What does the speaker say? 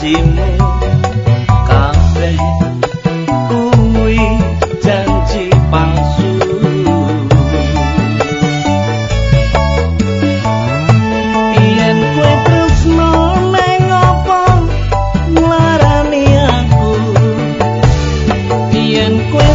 janjine kabeh kuwi janji palsu. Yen kowe tresno nang apa nglarani aku. Yen kowe